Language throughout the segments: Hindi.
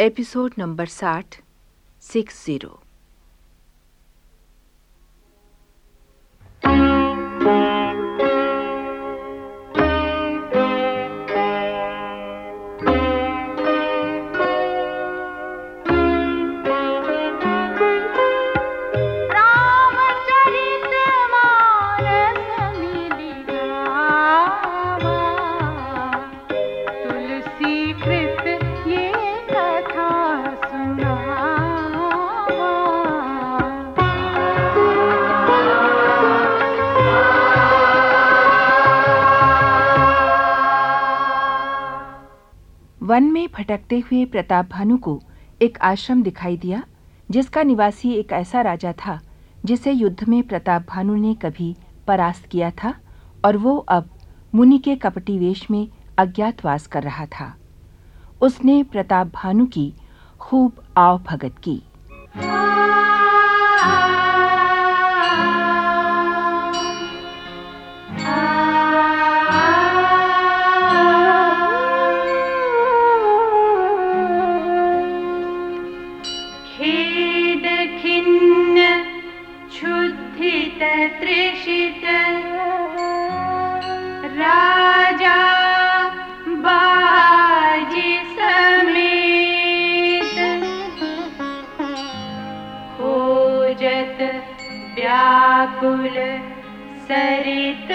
एपिसोड नंबर साठ सिक्स ज़ीरो। वन में भटकते हुए प्रताप भानु को एक आश्रम दिखाई दिया, जिसका निवासी एक ऐसा राजा था, जिसे युद्ध में प्रताप भानु ने कभी परास्त किया था, और वो अब मुनि के कपटी वेश में अज्ञातवास कर रहा था। उसने प्रताप भानु की खूब आव भगत की। व्याकुल सरित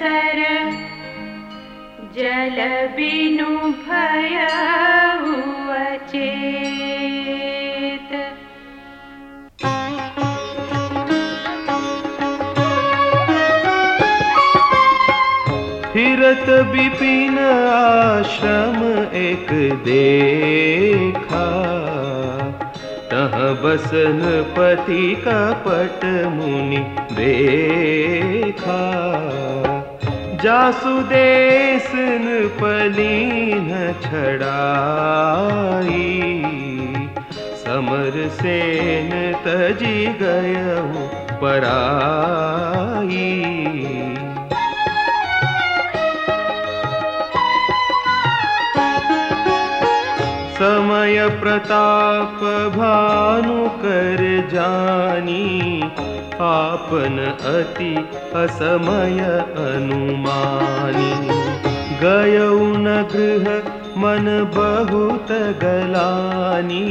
सर। जल बिनु भय चेत फिरत विपिन आश्रम एक तह बसन पति कपट मुनि देखा। जासुदेशन पलीन छड़ाई। समर सेन तजी गय पराई। प्रताप भानु कर जानी, आपन अति असमय अनुमानी। गयऊ न गृह मन बहुत गलानी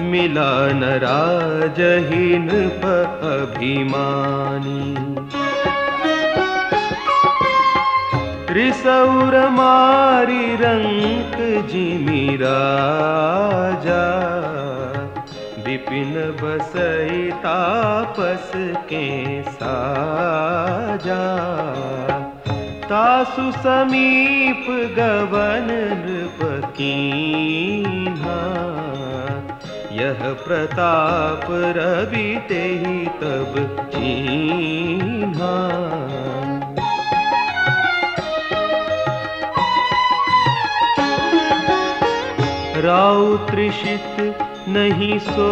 मिला न राजहीन अभिमानी। रिसौर मारी रंक जिमि राजा विपिन बसई तापस के साजा। तासु समीप गवन नृपकीन्हा यह प्रताप रवि ते तब चीन्हा राउ त्रिषित नहीं सो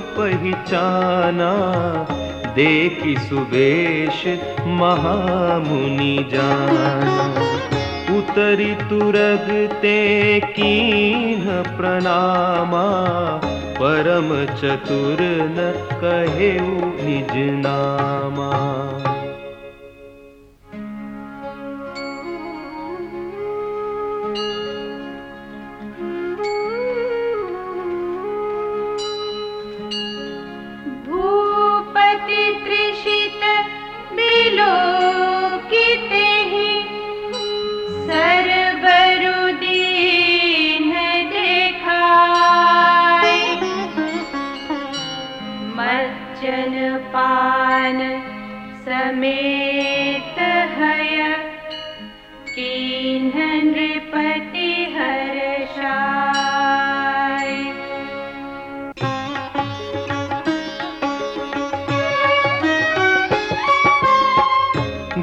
पहचाना। देखी सुबेश महामुनि जाना। उतरी तुरग ते कीन प्रणामा। परम चतुर न कहे निज नामा।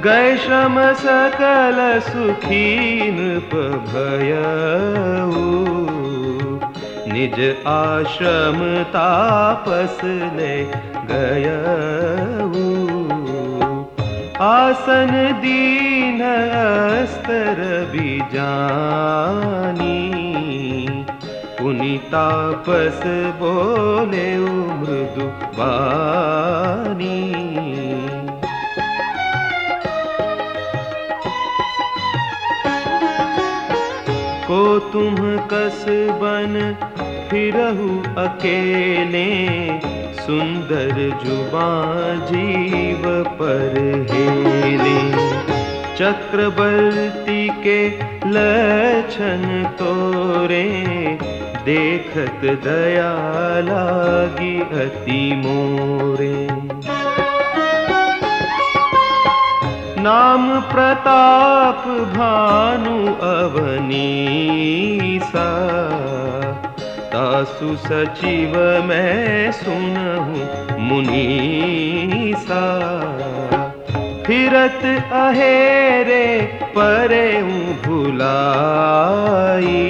गैशम सकल सुखी पभयु निज आश्रम तापस ने गयऊ। आसन दीन अस्तर बिजानी पुनि मुनि तापस बोले मृदु बानी को तुम कस बन फिरहु अकेले। सुंदर जुबा जीव पर हेले चक्रवर्ती के लक्षण तोरे, देखत दया लागी अति मोरे। नाम प्रताप भानु अवनीसा तासु सचिव मैं सुनहु मुनीसा फिरत अहेरे परे भुलाई।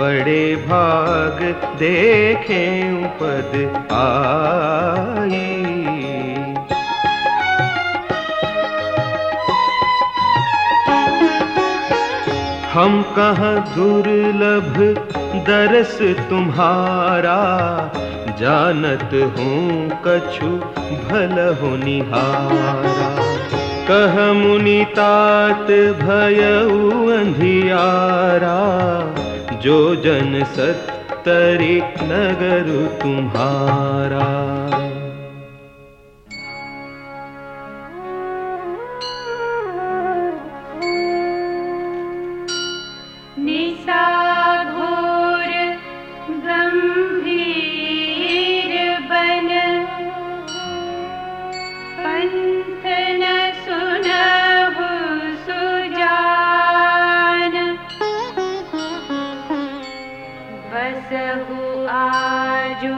बड़े भाग देखे पद आई। हम कहाँ दुर्लभ दरस तुम्हारा, जानत हूँ कछु भल हो निहारा। कह मुनि तात भयऊ अंधियारा, जो जन सत्तरी नगर तुम्हारा। बसहु आजु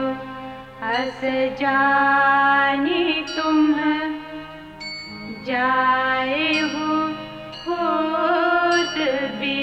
हस जानी तुम जाए हो होत बिहान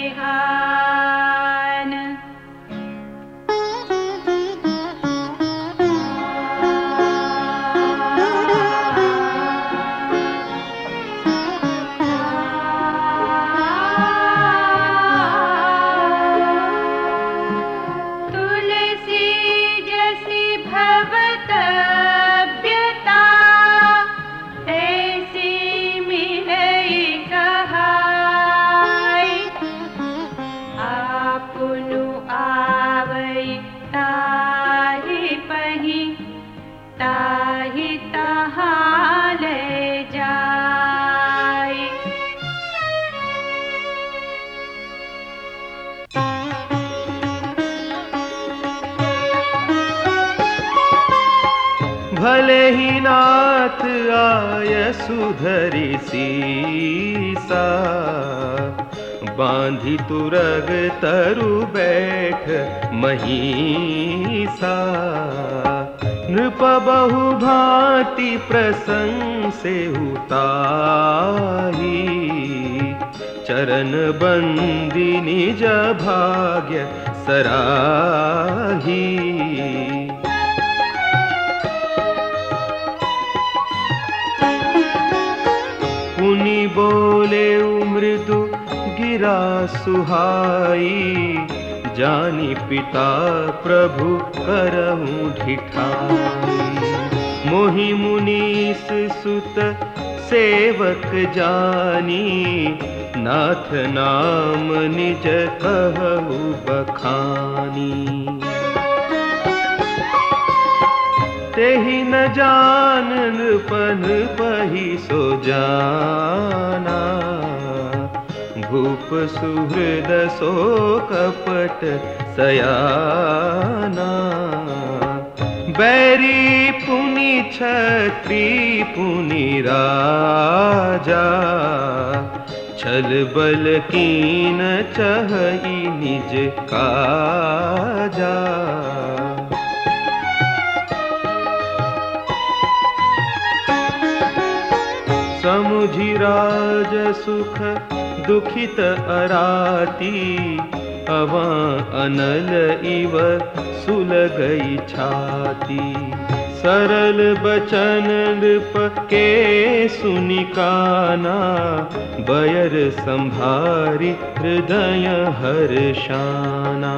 भले ही नाथ आय सुधरी सीसा। बांधी तुरग तरु बैठ महीसा। नृप बहु भांति प्रसंग से उताही चरण बंदी निज भाग्य सराही पुनि बोले मृदु गिरा सुहाई। जानी पिता प्रभु करहूँ ढिठाई। मोहि मुनीस सुत सेवक जानी। नाथ नाम निज कहु बखानी। तेहि न जानन पन पही सो जाना। भूप सुहृद सो कपट सयाना। बैरी पुनि छत्री पुनि राजा। छल बल कीन चहई निज काजा समुझि राज सुख दुखित अराती। अवा अनल इव सुलगई छाती सरल बचन नृप के सुनिकाना बयर संभारी हृदय हर्षाना